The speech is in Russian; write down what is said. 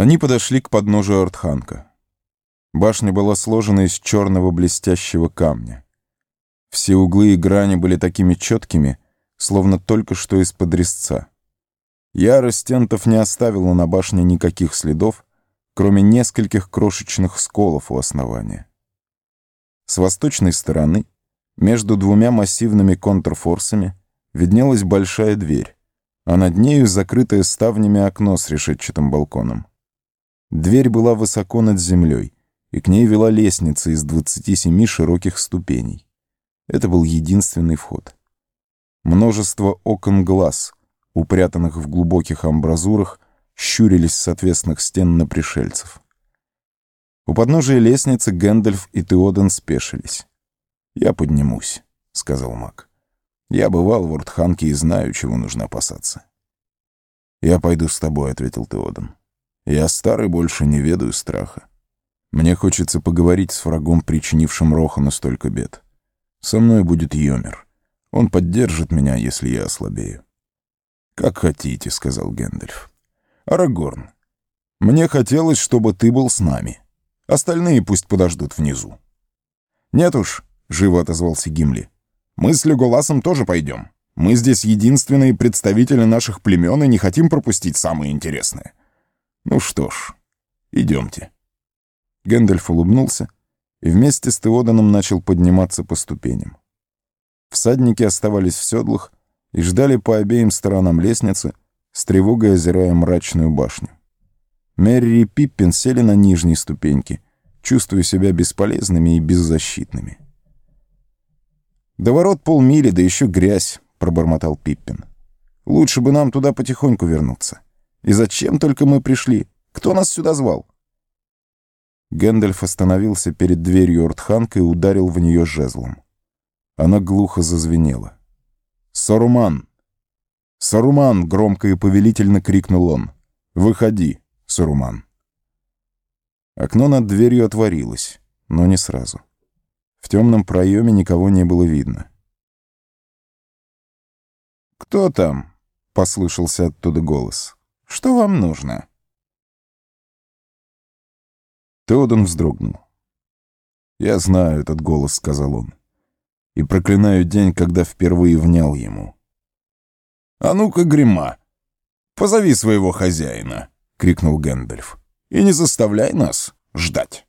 Они подошли к подножию Артханка. Башня была сложена из черного блестящего камня. Все углы и грани были такими четкими, словно только что из-под резца. Ярость тентов не оставила на башне никаких следов, кроме нескольких крошечных сколов у основания. С восточной стороны, между двумя массивными контрфорсами, виднелась большая дверь, а над нею закрытое ставнями окно с решетчатым балконом. Дверь была высоко над землей, и к ней вела лестница из 27 широких ступеней. Это был единственный вход. Множество окон-глаз, упрятанных в глубоких амбразурах, щурились с отвесных стен на пришельцев. У подножия лестницы Гэндальф и Теоден спешились. «Я поднимусь», — сказал маг. «Я бывал в Уртханке и знаю, чего нужно опасаться». «Я пойду с тобой», — ответил Теоден. Я старый больше не ведаю страха. Мне хочется поговорить с врагом, причинившим Рохану столько бед. Со мной будет Йомер. Он поддержит меня, если я ослабею. «Как хотите», — сказал Гэндальф. «Арагорн, мне хотелось, чтобы ты был с нами. Остальные пусть подождут внизу». «Нет уж», — живо отозвался Гимли. «Мы с Леголасом тоже пойдем. Мы здесь единственные представители наших племен и не хотим пропустить самое интересное. «Ну что ж, идемте». Гэндальф улыбнулся и вместе с Теоданом начал подниматься по ступеням. Всадники оставались в седлах и ждали по обеим сторонам лестницы, с тревогой озирая мрачную башню. Мерри и Пиппин сели на нижней ступеньке, чувствуя себя бесполезными и беззащитными. «До ворот полмили, да еще грязь», — пробормотал Пиппин. «Лучше бы нам туда потихоньку вернуться». И зачем только мы пришли? Кто нас сюда звал?» Гэндальф остановился перед дверью Ортханка и ударил в нее жезлом. Она глухо зазвенела. «Саруман! Саруман!» — громко и повелительно крикнул он. «Выходи, Саруман!» Окно над дверью отворилось, но не сразу. В темном проеме никого не было видно. «Кто там?» — послышался оттуда голос. Что вам нужно?» Теодон вздрогнул. «Я знаю этот голос», — сказал он, — «и проклинаю день, когда впервые внял ему». «А ну-ка, Грима, позови своего хозяина», — крикнул Гэндальф, — «и не заставляй нас ждать».